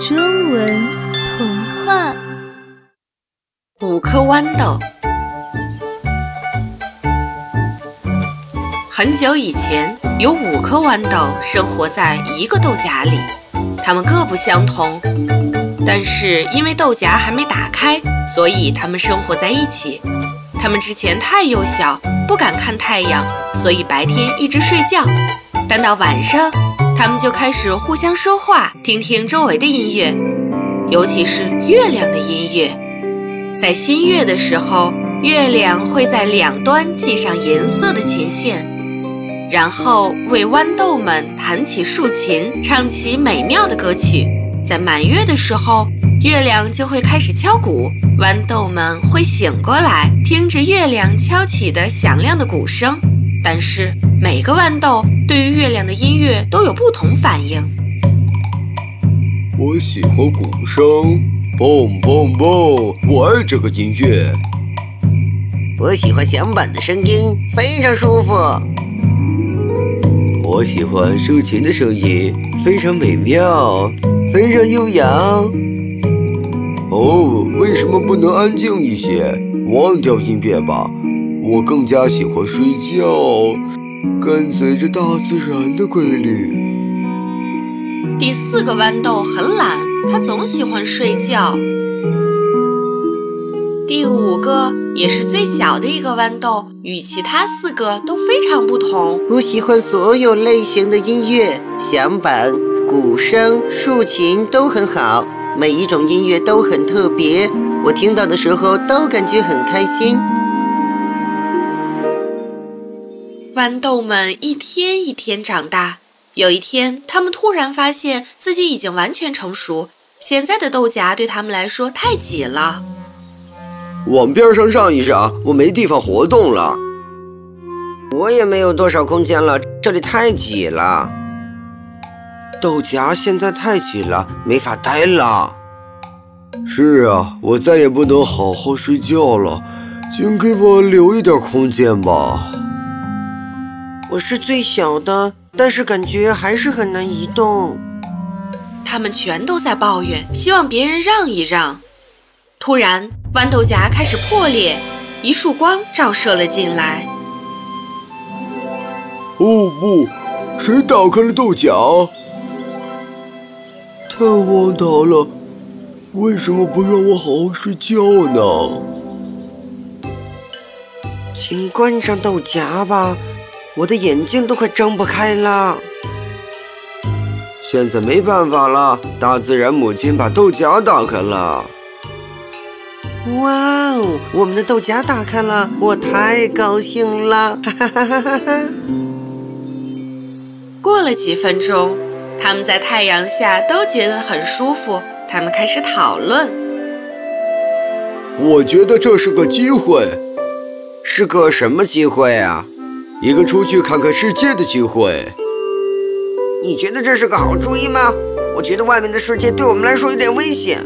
中文童话：五颗豌豆。很久以前，有五颗豌豆生活在一个豆荚里，它们各不相同，但是因为豆荚还没打开，所以它们生活在一起。它们之前太幼小，不敢看太阳，所以白天一直睡觉。但到晚上，他们就开始互相说话，听听周围的音乐，尤其是月亮的音乐。在新月的时候，月亮会在两端系上银色的琴线，然后为豌豆们弹起竖琴，唱起美妙的歌曲。在满月的时候，月亮就会开始敲鼓，豌豆们会醒过来，听着月亮敲起的响亮的鼓声。但是每个豌豆对于月亮的音乐都有不同反应。我喜欢鼓声，嘣嘣嘣！我爱这个音乐。我喜欢响板的声音，非常舒服。我喜欢竖琴的声音，非常美妙，非常悠扬。哦，为什么不能安静一些？忘掉音乐吧。我更加喜欢睡觉，跟随着大自然的规律。第四个豌豆很懒，它总喜欢睡觉。第五个也是最小的一个豌豆，与其他四个都非常不同。我喜欢所有类型的音乐，响板、鼓声、竖琴都很好，每一种音乐都很特别，我听到的时候都感觉很开心。豌豆们一天一天长大，有一天，他们突然发现自己已经完全成熟。现在的豆荚对他们来说太挤了。往边上让一让，我没地方活动了。我也没有多少空间了，这里太挤了。豆荚现在太挤了，没法待了。是啊，我再也不能好好睡觉了，请给我留一点空间吧。我是最小的，但是感觉还是很难移动。他们全都在抱怨，希望别人让一让。突然，豌豆荚开始破裂，一束光照射了进来。哦不！谁打开了豆荚？太荒唐了！为什么不让我好好睡觉呢？请关上豆荚吧。我的眼睛都快睁不开了，现在没办法了。大自然母亲把豆荚打开了。哇哦，我们的豆荚打开了，我太高兴了！哈哈哈哈哈哈。过了几分钟，他们在太阳下都觉得很舒服。他们开始讨论。我觉得这是个机会，是个什么机会啊？一个出去看看世界的机会，你觉得这是个好主意吗？我觉得外面的世界对我们来说有点危险。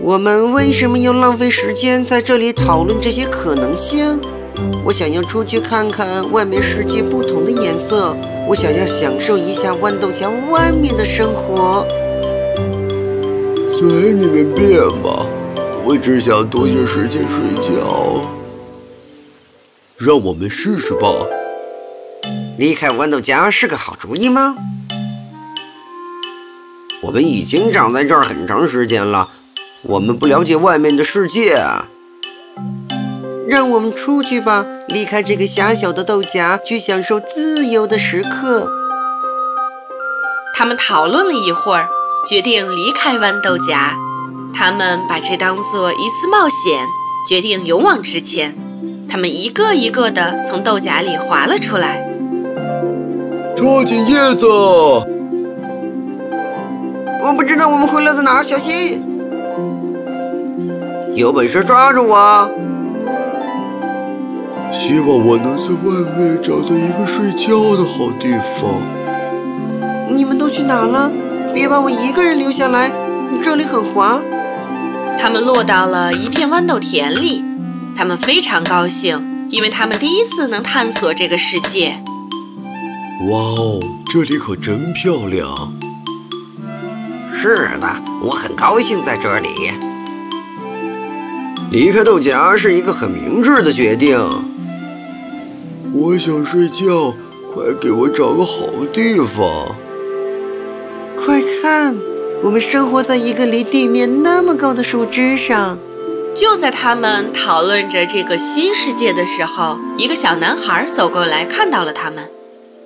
我们为什么要浪费时间在这里讨论这些可能性？我想要出去看看外面世界不同的颜色，我想要享受一下豌豆荚外面的生活。随你们便吧，我只想多些时间睡觉。让我们试试吧。离开豌豆荚是个好主意吗？我们已经长在这儿很长时间了，我们不了解外面的世界。让我们出去吧，离开这个狭小的豆荚，去享受自由的时刻。他们讨论了一会儿，决定离开豌豆荚。他们把这当做一次冒险，决定勇往直前。他们一个一个的从豆荚里滑了出来，抓紧叶子！我不知道我们会落在哪，小心！有本事抓住我！希望我能在外面找到一个睡觉的好地方。你们都去哪了？别把我一个人留下来，这里很滑。他们落到了一片豌豆田里。他们非常高兴，因为他们第一次能探索这个世界。哇哦，这里可真漂亮！是的，我很高兴在这里。离开豆荚是一个很明智的决定。我想睡觉，快给我找个好地方。快看，我们生活在一个离地面那么高的树枝上。就在他们讨论着这个新世界的时候，一个小男孩走过来看到了他们。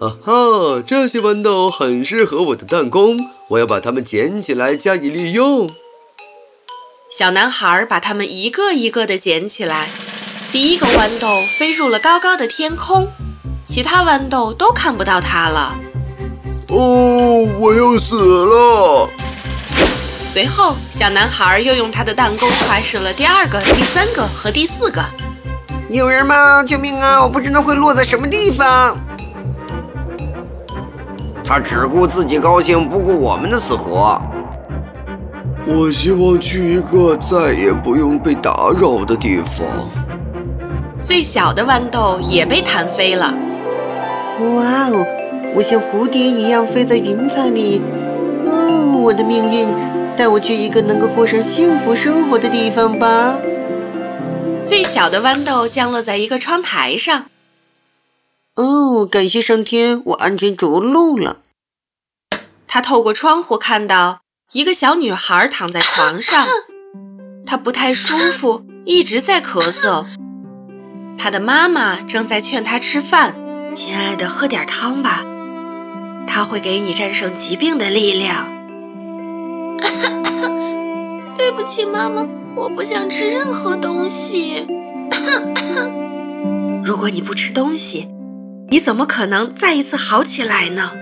啊哈，这些豌豆很适合我的弹弓，我要把它们捡起来加以利用。小男孩把它们一个一个的捡起来，第一个豌豆飞入了高高的天空，其他豌豆都看不到它了。哦，我要死了！随后，小男孩又用他的弹弓发射了第二个、第三个和第四个。有人吗？救命啊！我不知道会落在什么地方。他只顾自己高兴，不顾我们的死活。我希望去一个再也不用被打扰的地方。最小的豌豆也被弹飞了。哇哦！我像蝴蝶一样飞在云彩里。哦，我的命运，带我去一个能够过上幸福生活的地方吧。最小的豌豆降落在一个窗台上。哦，感谢上天，我安全着陆了。他透过窗户看到一个小女孩躺在床上，她不太舒服，一直在咳嗽。她的妈妈正在劝她吃饭：“亲爱的，喝点汤吧，它会给你战胜疾病的力量。”对不起，妈妈，我不想吃任何东西。如果你不吃东西，你怎么可能再一次好起来呢？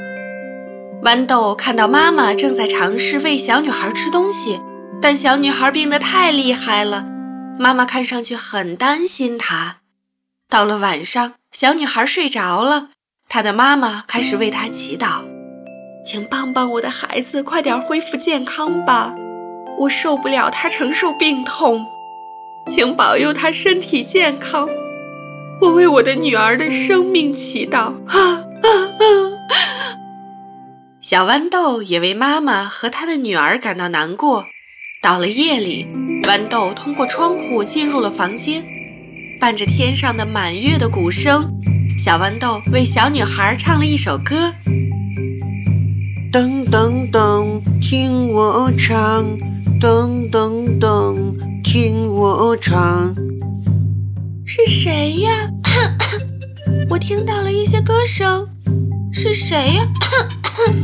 豌豆看到妈妈正在尝试喂小女孩吃东西，但小女孩病得太厉害了，妈妈看上去很担心她。到了晚上，小女孩睡着了，她的妈妈开始为她祈祷：“请帮帮我的孩子，快点恢复健康吧！我受不了他承受病痛，请保佑他身体健康。”我为我的女儿的生命祈祷。啊啊啊！小豌豆也为妈妈和她的女儿感到难过。到了夜里，豌豆通过窗户进入了房间，伴着天上的满月的鼓声，小豌豆为小女孩唱了一首歌。噔噔噔，听我唱，噔噔噔，听我唱。是谁呀？我听到了一些歌声，是谁呀？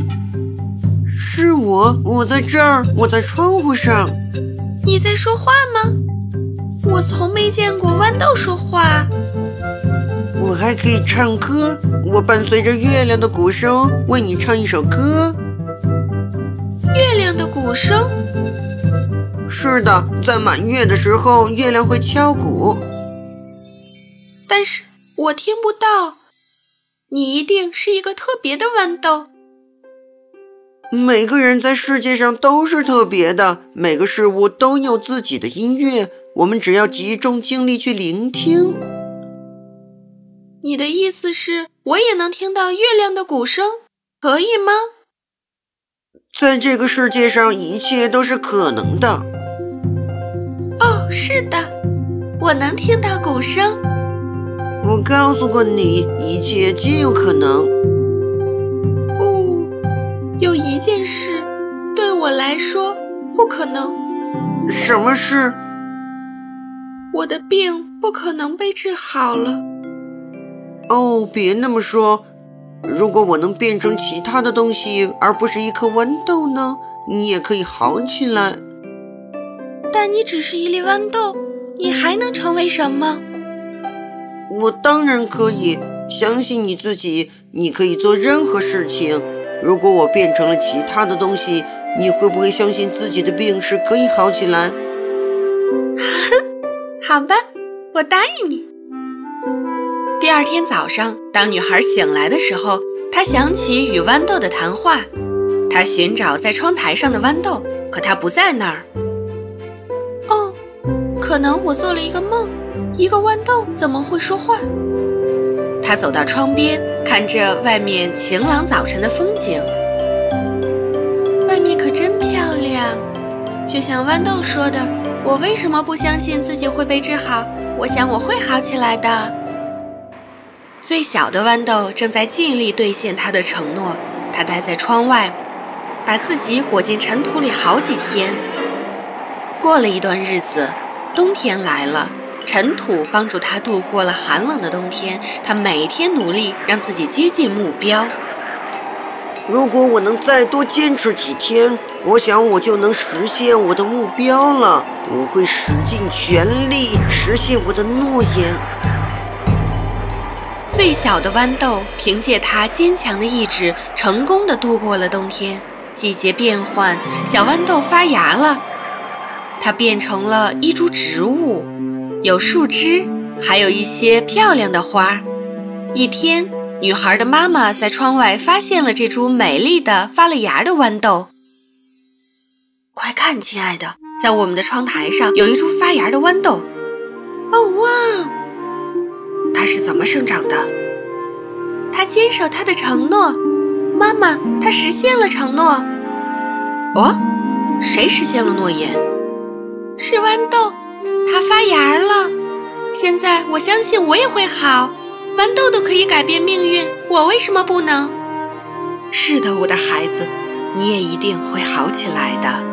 是我，我在这儿，我在窗户上。你在说话吗？我从没见过豌豆说话。我还可以唱歌，我伴随着月亮的鼓声为你唱一首歌。月亮的鼓声？是的，在满月的时候，月亮会敲鼓。但是我听不到，你一定是一个特别的豌豆。每个人在世界上都是特别的，每个事物都有自己的音乐，我们只要集中精力去聆听。你的意思是，我也能听到月亮的鼓声，可以吗？在这个世界上，一切都是可能的。哦，是的，我能听到鼓声。我告诉过你，一切皆有可能。不，有一件事对我来说不可能。什么事？我的病不可能被治好了。哦，别那么说。如果我能变成其他的东西，而不是一颗豌豆呢？你也可以好起来。但你只是一粒豌豆，你还能成为什么？我当然可以相信你自己，你可以做任何事情。如果我变成了其他的东西，你会不会相信自己的病是可以好起来？好吧，我答应你。第二天早上，当女孩醒来的时候，她想起与豌豆的谈话。她寻找在窗台上的豌豆，可它不在那儿。可能我做了一个梦。一个豌豆怎么会说话？他走到窗边，看着外面晴朗早晨的风景。外面可真漂亮。就像豌豆说的，我为什么不相信自己会被治好？我想我会好起来的。最小的豌豆正在尽力兑现他的承诺，他待在窗外，把自己裹进尘土里好几天。过了一段日子，冬天来了，尘土帮助他度过了寒冷的冬天。他每天努力让自己接近目标。如果我能再多坚持几天，我想我就能实现我的目标了。我会使尽全力实现我的诺言。最小的豌豆凭借它坚强的意志，成功的度过了冬天。季节变换，小豌豆发芽了，它变成了一株植物，有树枝，还有一些漂亮的花。一天。女孩的妈妈在窗外发现了这株美丽的发了芽的豌豆。快看，亲爱的，在我们的窗台上有一株发芽的豌豆。哦哇！它是怎么生长的？它坚守它的承诺。妈妈，它实现了承诺。哦，谁实现了诺言？是豌豆，它发芽了。现在我相信我也会好。豌豆都可以改变命运，我为什么不能？是的，我的孩子，你也一定会好起来的。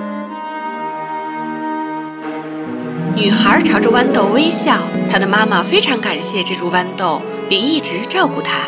女孩朝着豌豆微笑，她的妈妈非常感谢这株豌豆，并一直照顾它。